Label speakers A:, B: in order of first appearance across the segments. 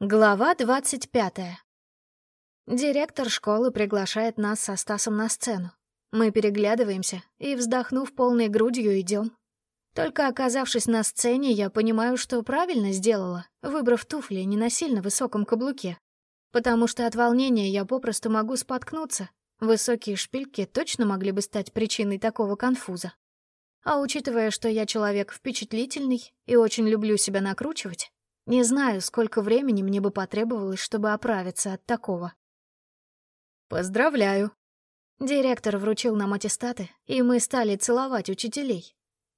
A: Глава двадцать пятая. Директор школы приглашает нас со Стасом на сцену. Мы переглядываемся и, вздохнув полной грудью, идем. Только оказавшись на сцене, я понимаю, что правильно сделала, выбрав туфли не на сильно высоком каблуке. Потому что от волнения я попросту могу споткнуться. Высокие шпильки точно могли бы стать причиной такого конфуза. А учитывая, что я человек впечатлительный и очень люблю себя накручивать, не знаю, сколько времени мне бы потребовалось, чтобы оправиться от такого.
B: «Поздравляю!»
A: Директор вручил нам аттестаты, и мы стали целовать учителей.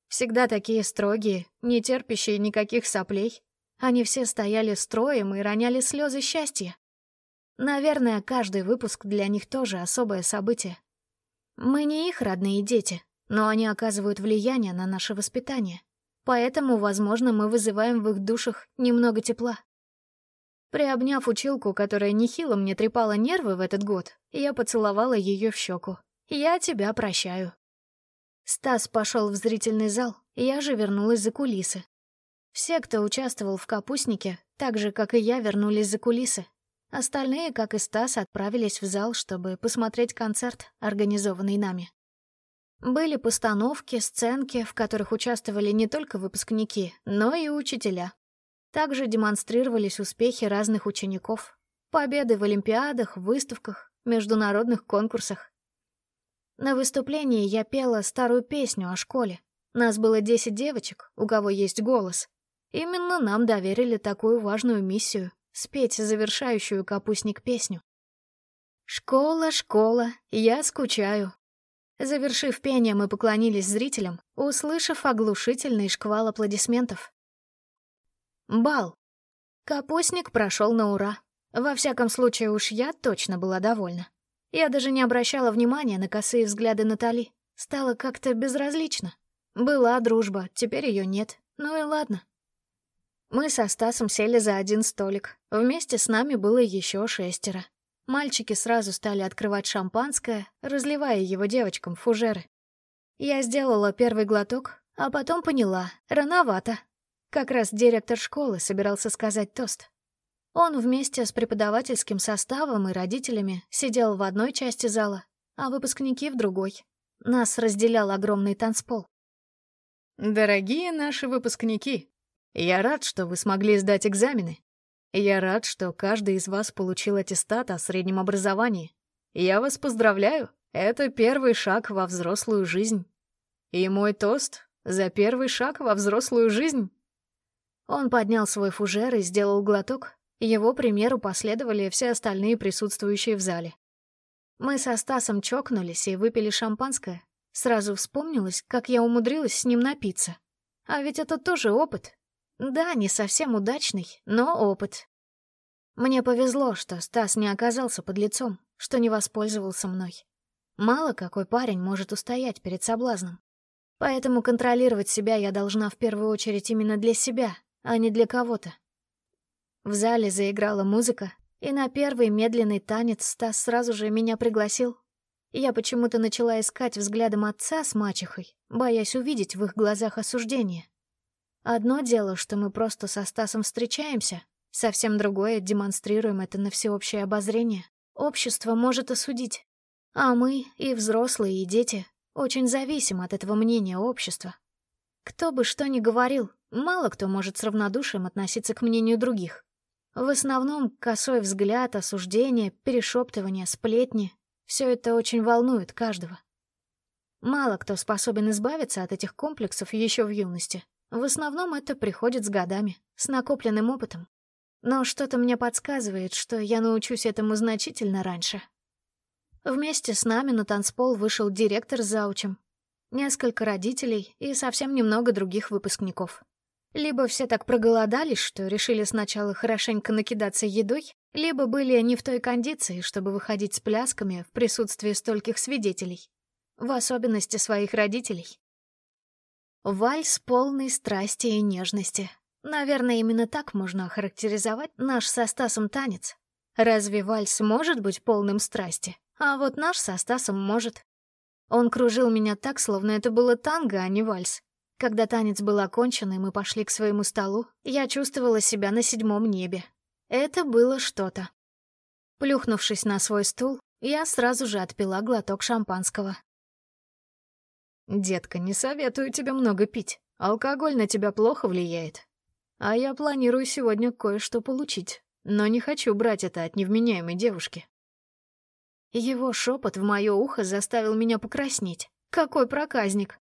A: Всегда такие строгие, не терпящие никаких соплей. Они все стояли строем и роняли слезы счастья. Наверное, каждый выпуск для них тоже особое событие. Мы не их родные дети, но они оказывают влияние на наше воспитание. Поэтому, возможно, мы вызываем в их душах немного тепла. Приобняв училку, которая нехило мне трепала нервы в этот год, я поцеловала ее в щеку. «Я тебя прощаю». Стас пошел в зрительный зал, я же вернулась за кулисы. Все, кто участвовал в «Капустнике», так же, как и я, вернулись за кулисы. Остальные, как и Стас, отправились в зал, чтобы посмотреть концерт, организованный нами. Были постановки, сценки, в которых участвовали не только выпускники, но и учителя. Также демонстрировались успехи разных учеников, победы в олимпиадах, выставках, международных конкурсах. На выступлении я пела старую песню о школе. Нас было 10 девочек, у кого есть голос. Именно нам доверили такую важную миссию — спеть завершающую капустник песню. «Школа, школа, я скучаю, Завершив пение, мы поклонились зрителям, услышав оглушительный шквал аплодисментов. Бал. Капустник прошел на ура. Во всяком случае, уж я точно была довольна. Я даже не обращала внимания на косые взгляды Натали. Стало как-то безразлично. Была дружба, теперь ее нет. Ну и ладно. Мы со Стасом сели за один столик. Вместе с нами было еще шестеро. Мальчики сразу стали открывать шампанское, разливая его девочкам в фужеры. Я сделала первый глоток, а потом поняла — рановато. Как раз директор школы собирался сказать тост. Он вместе с преподавательским составом и родителями сидел в одной части зала, а выпускники — в другой. Нас разделял огромный танцпол.
B: «Дорогие наши выпускники, я рад, что вы смогли сдать экзамены. Я рад, что каждый из вас получил аттестат о среднем образовании. Я вас поздравляю, это первый шаг во взрослую жизнь. И мой тост за первый шаг во взрослую жизнь.
A: Он поднял свой фужер и сделал глоток. Его примеру последовали все остальные присутствующие в зале. Мы со Стасом чокнулись и выпили шампанское. Сразу вспомнилось, как я умудрилась с ним напиться. А ведь это тоже опыт, да, не совсем удачный, но опыт. Мне повезло, что Стас не оказался под лицом, что не воспользовался мной. Мало какой парень может устоять перед соблазном. Поэтому контролировать себя я должна в первую очередь именно для себя, а не для кого-то. В зале заиграла музыка, и на первый медленный танец Стас сразу же меня пригласил. Я почему-то начала искать взглядом отца с мачехой, боясь увидеть в их глазах осуждение. Одно дело, что мы просто со Стасом встречаемся, совсем другое — демонстрируем это на всеобщее обозрение. Общество может осудить. А мы, и взрослые, и дети, очень зависим от этого мнения общества. Кто бы что ни говорил, мало кто может с равнодушием относиться к мнению других. В основном косой взгляд, осуждение, перешептывание, сплетни — все это очень волнует каждого. Мало кто способен избавиться от этих комплексов еще в юности. В основном это приходит с годами, с накопленным опытом. Но что-то мне подсказывает, что я научусь этому значительно раньше. Вместе с нами на танцпол вышел директор с заучем, несколько родителей и совсем немного других выпускников. Либо все так проголодались, что решили сначала хорошенько накидаться едой, либо были не в той кондиции, чтобы выходить с плясками в присутствии стольких свидетелей. В особенности своих родителей. Вальс полный страсти и нежности. Наверное, именно так можно охарактеризовать наш со Стасом танец. Разве вальс может быть полным страсти? А вот наш со Стасом может. Он кружил меня так, словно это было танго, а не вальс. Когда танец был окончен, и мы пошли к своему столу, я чувствовала себя на седьмом небе. Это было что-то. Плюхнувшись на свой стул, я сразу же отпила глоток шампанского.
B: «Детка, не советую тебе много пить. Алкоголь на тебя плохо влияет. А я планирую сегодня кое-что получить, но не хочу брать это от невменяемой девушки».
A: Его шепот в мое ухо заставил меня покраснеть. Какой проказник!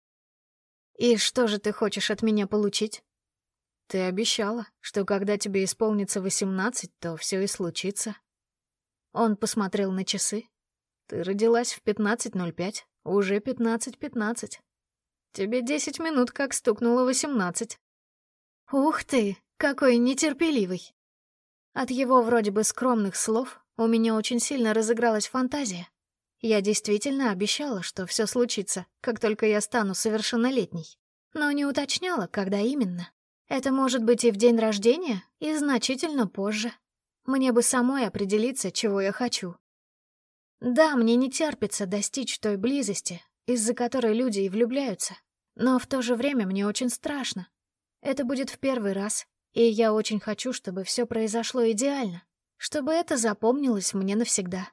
A: «И что же ты хочешь от меня получить?»
B: «Ты обещала, что когда тебе исполнится восемнадцать, то все и случится».
A: Он посмотрел на часы.
B: «Ты родилась в пятнадцать ноль пять, уже пятнадцать пятнадцать. Тебе десять минут как стукнуло восемнадцать».
A: «Ух ты, какой нетерпеливый!» От его вроде бы скромных слов у меня очень сильно разыгралась фантазия. Я действительно обещала, что все случится, как только я стану совершеннолетней. Но не уточняла, когда именно. Это может быть и в день рождения, и значительно позже. Мне бы самой определиться, чего я хочу. Да, мне не терпится достичь той близости, из-за которой люди и влюбляются. Но в то же время мне очень страшно. Это будет в первый раз, и я очень хочу, чтобы все произошло идеально, чтобы это запомнилось мне навсегда.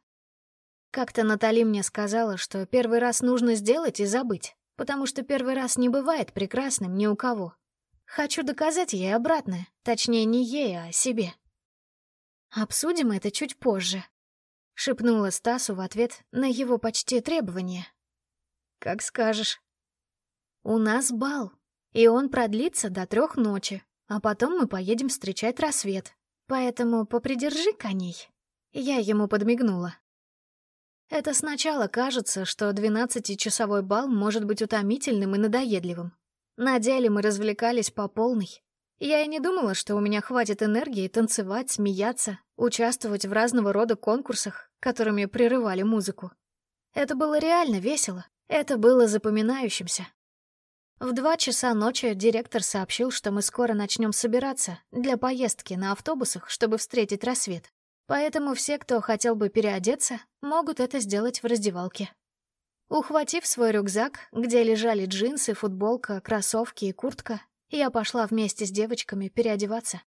A: Как-то Натали мне сказала, что первый раз нужно сделать и забыть, потому что первый раз не бывает прекрасным ни у кого. Хочу доказать ей обратное, точнее не ей, а себе. «Обсудим это чуть позже», — шепнула Стасу в ответ на его почти требование.
B: «Как скажешь».
A: «У нас бал, и он продлится до трех ночи, а потом мы поедем встречать рассвет, поэтому попридержи коней». Я ему подмигнула. Это сначала кажется, что двенадцатичасовой бал может быть утомительным и надоедливым. На деле мы развлекались по полной. Я и не думала, что у меня хватит энергии танцевать, смеяться, участвовать в разного рода конкурсах, которыми прерывали музыку. Это было реально весело, это было запоминающимся. В два часа ночи директор сообщил, что мы скоро начнем собираться для поездки на автобусах, чтобы встретить рассвет. Поэтому все, кто хотел бы переодеться, могут это сделать в раздевалке. Ухватив свой рюкзак, где лежали джинсы, футболка, кроссовки и куртка, я пошла вместе с девочками переодеваться.